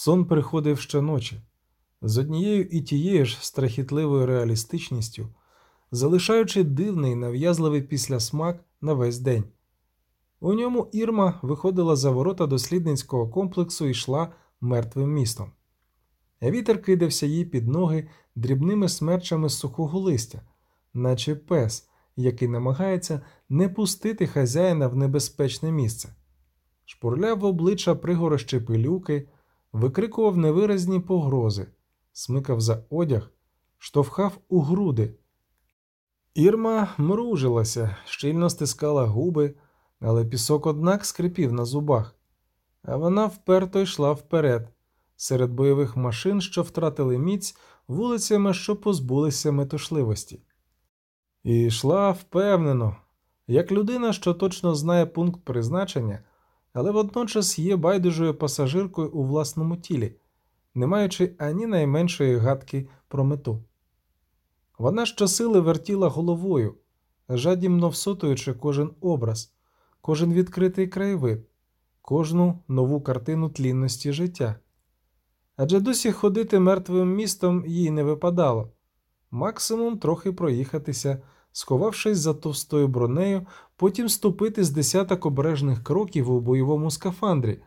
Сон приходив щоночі, з однією і тією ж страхітливою реалістичністю, залишаючи дивний нав'язливий післясмак на весь день. У ньому Ірма виходила за ворота дослідницького комплексу і йшла мертвим містом. Вітер кидався їй під ноги дрібними смерчами сухого листя, наче пес, який намагається не пустити хазяїна в небезпечне місце. Шпурляв в обличчя пригорощі пилюки, викрикував невиразні погрози, смикав за одяг, штовхав у груди. Ірма мружилася, щільно стискала губи, але пісок однак скрипів на зубах, а вона вперто йшла вперед, серед бойових машин, що втратили міць, вулицями, що позбулися метушливості. І йшла впевнено, як людина, що точно знає пункт призначення, але водночас є байдужою пасажиркою у власному тілі, не маючи ані найменшої гадки про мету. Вона щосили вертіла головою, жадібно всотуючи кожен образ, кожен відкритий краєвид, кожну нову картину тлінності життя. Адже досі ходити мертвим містом їй не випадало, максимум трохи проїхатися, сховавшись за товстою бронею, потім ступити з десяток обережних кроків у бойовому скафандрі,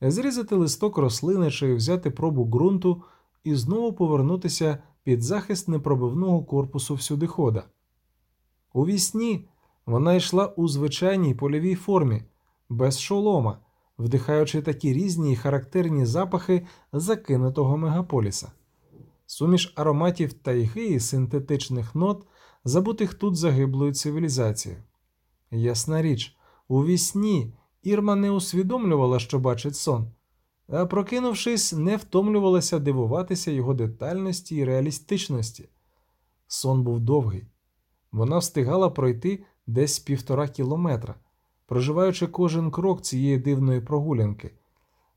зрізати листок рослини чи взяти пробу ґрунту і знову повернутися під захист непробивного корпусу всюдихода. У вісні вона йшла у звичайній польовій формі, без шолома, вдихаючи такі різні і характерні запахи закинутого мегаполіса, суміш ароматів тайги і синтетичних нот, забутих тут загиблою цивілізацією. Ясна річ, у вісні Ірма не усвідомлювала, що бачить сон, а прокинувшись, не втомлювалася дивуватися його детальності і реалістичності. Сон був довгий. Вона встигала пройти десь півтора кілометра, проживаючи кожен крок цієї дивної прогулянки,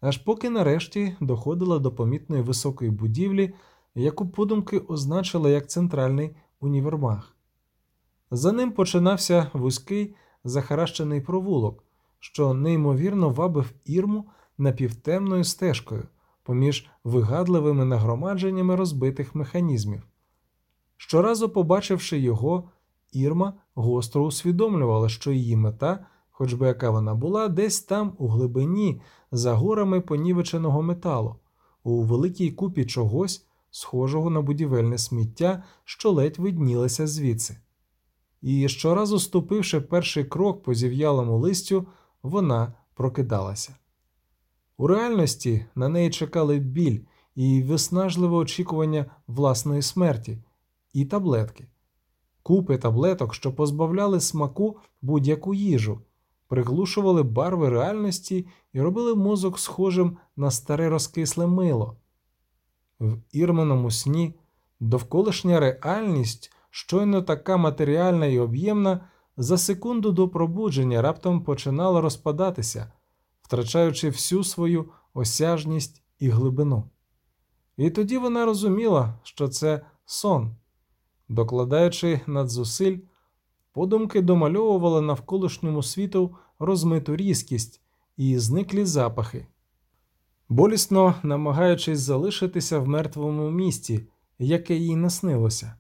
аж поки нарешті доходила до помітної високої будівлі, яку подумки означила як центральний універмаг. За ним починався вузький захаращений провулок, що неймовірно вабив ірму напівтемною стежкою поміж вигадливими нагромадженнями розбитих механізмів. Щоразу, побачивши його, Ірма гостро усвідомлювала, що її мета, хоч би яка вона була, десь там, у глибині, за горами понівеченого металу, у великій купі чогось, схожого на будівельне сміття, що ледь виднілося звідси. І щоразу ступивши перший крок по зів'ялому листю, вона прокидалася. У реальності на неї чекали біль і виснажливе очікування власної смерті, і таблетки, купи таблеток, що позбавляли смаку будь-яку їжу, приглушували барви реальності і робили мозок схожим на старе розкисле мило. В ірменому сні довколишня реальність, щойно така матеріальна і об'ємна, за секунду до пробудження раптом починала розпадатися, втрачаючи всю свою осяжність і глибину. І тоді вона розуміла, що це сон, докладаючи надзусиль, подумки домальовувала навколишньому світу розмиту різкість і зниклі запахи, болісно намагаючись залишитися в мертвому місті, яке їй наснилося.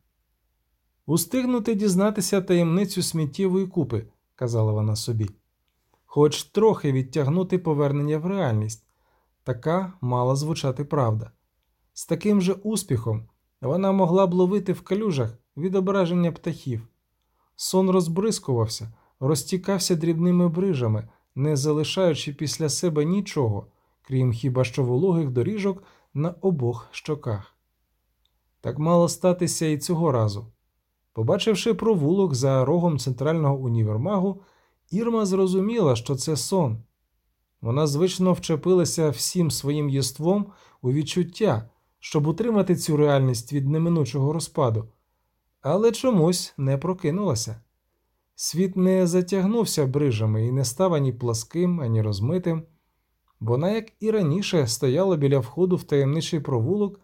Устигнути дізнатися таємницю сміттєвої купи, казала вона собі, хоч трохи відтягнути повернення в реальність, така мала звучати правда. З таким же успіхом вона могла б ловити в калюжах відображення птахів. Сон розбризкувався, розтікався дрібними брижами, не залишаючи після себе нічого, крім хіба що вологих доріжок на обох щоках. Так мало статися і цього разу. Побачивши провулок за рогом центрального універмагу, Ірма зрозуміла, що це сон. Вона звично вчепилася всім своїм єством у відчуття, щоб утримати цю реальність від неминучого розпаду, але чомусь не прокинулася. Світ не затягнувся брижами і не став ані пласким, ані розмитим. Вона, як і раніше, стояла біля входу в таємничий провулок,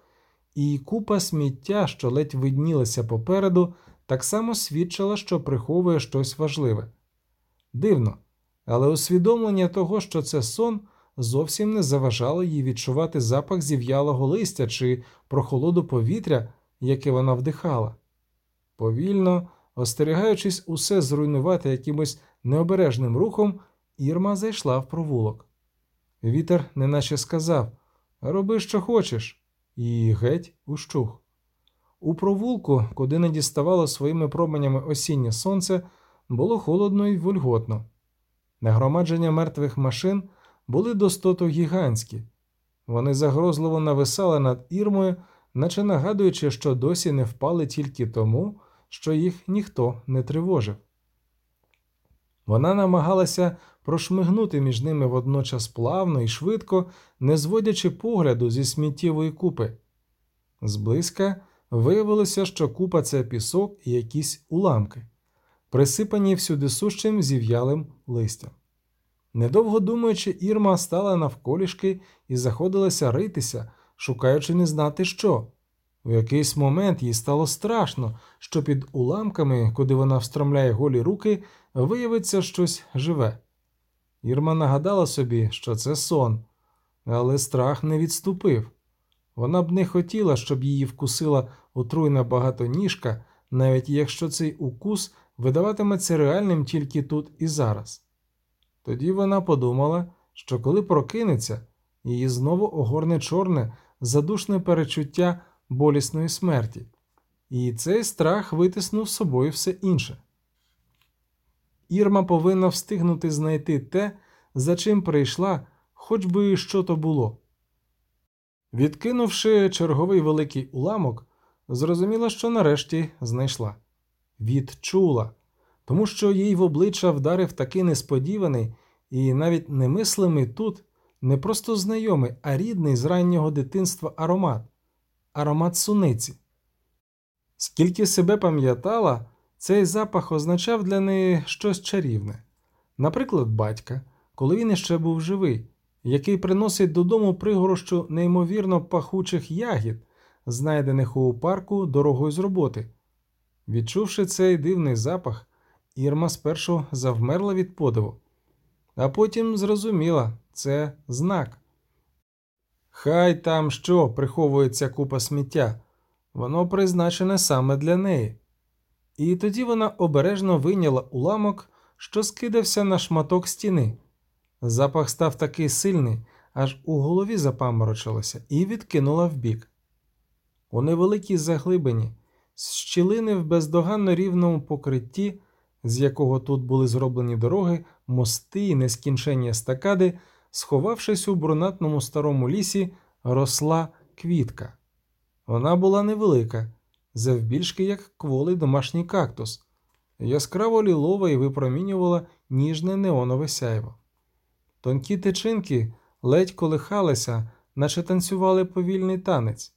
і купа сміття, що ледь виднілася попереду, так само свідчила, що приховує щось важливе. Дивно, але усвідомлення того, що це сон, зовсім не заважало їй відчувати запах зів'ялого листя чи прохолоду повітря, яке вона вдихала. Повільно, остерігаючись усе зруйнувати якимось необережним рухом, Ірма зайшла в провулок. Вітер неначе сказав Роби, що хочеш, і геть ущух. У провулку, куди не діставало своїми променями осіннє сонце, було холодно і вульготно. Нагромадження мертвих машин були достото гігантські. Вони загрозливо нависали над ірмою, наче нагадуючи, що досі не впали тільки тому, що їх ніхто не тривожив. Вона намагалася прошмигнути між ними водночас плавно і швидко, не зводячи погляду зі сміттєвої купи. Зблизька виявилося, що купа це пісок і якісь уламки, присипані всюди сущим зів'ялим листям. Недовго думаючи, Ірма стала навколішки і заходилася ритися, шукаючи не знати що. У якийсь момент їй стало страшно, що під уламками, куди вона встромляє голі руки, виявиться щось живе. Ірма нагадала собі, що це сон, але страх не відступив. Вона б не хотіла, щоб її вкусила отруйна багатоніжка, навіть якщо цей укус видаватиметься реальним тільки тут і зараз. Тоді вона подумала, що коли прокинеться, її знову огорне чорне, задушне перечуття болісної смерті, і цей страх витиснув з собою все інше. Ірма повинна встигнути знайти те, за чим прийшла, хоч би що то було. Відкинувши черговий великий уламок, зрозуміла, що нарешті знайшла. Відчула, тому що їй в обличчя вдарив такий несподіваний і навіть немислимий тут не просто знайомий, а рідний з раннього дитинства аромат аромат суниці. Скільки себе пам'ятала, цей запах означав для неї щось чарівне, наприклад, батька, коли він іще був живий, який приносить додому пригорощу неймовірно пахучих ягід, знайдених у парку дорогою з роботи. Відчувши цей дивний запах, Ірма спершу завмерла від подиву, а потім зрозуміла це знак. Хай там що приховується купа сміття, воно призначене саме для неї. І тоді вона обережно вийняла уламок, що скидався на шматок стіни. Запах став такий сильний, аж у голові запаморочилося, і відкинула вбік. У невеликій заглибині, з щілини в бездоганно рівному покритті, з якого тут були зроблені дороги, мости і нескінченні естакади, сховавшись у брунатному старому лісі, росла квітка. Вона була невелика, завбільшки як кволий домашній кактус, яскраво лілова і випромінювала ніжне неонове сяйво. Тонкі тичинки ледь колихалися, наче танцювали повільний танець.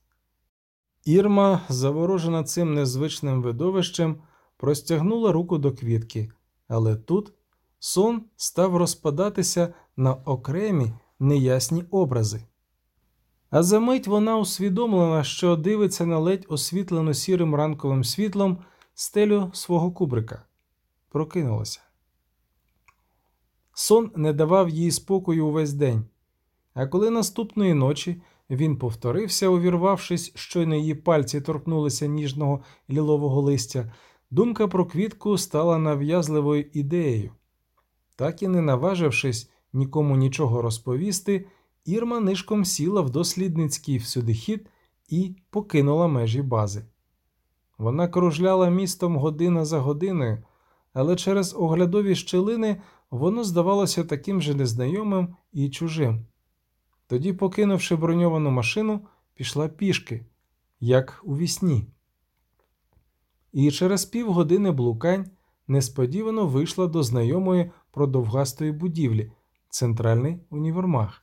Ірма, заворожена цим незвичним видовищем, простягнула руку до квітки, але тут сон став розпадатися на окремі неясні образи. А за мить вона усвідомлена, що дивиться на ледь освітлену сірим ранковим світлом стелю свого кубрика. Прокинулася. Сон не давав їй спокою увесь день, а коли наступної ночі він повторився, увірвавшись, щойно її пальці торкнулися ніжного лілового листя, думка про квітку стала нав'язливою ідеєю. Так і не наважившись нікому нічого розповісти, Ірма нишком сіла в дослідницький всюдихід і покинула межі бази. Вона кружляла містом година за годиною, але через оглядові щелини воно здавалося таким же незнайомим і чужим. Тоді, покинувши броньовану машину, пішла пішки, як у вісні. І через півгодини блукань несподівано вийшла до знайомої продовгастої будівлі центральний універмаг.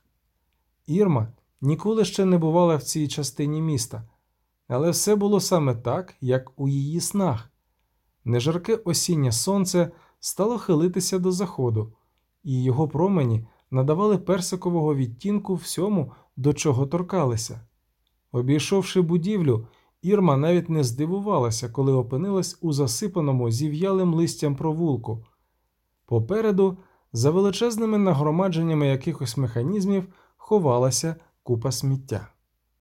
Ірма ніколи ще не бувала в цій частині міста, але все було саме так, як у її снах. Нежарке осіннє сонце стало хилитися до заходу, і його промені надавали персикового відтінку всьому, до чого торкалися. Обійшовши будівлю, Ірма навіть не здивувалася, коли опинилась у засипаному зів'ялим листям провулку. Попереду За величезними нагромадженнями якихось механізмів ховалася купа сміття.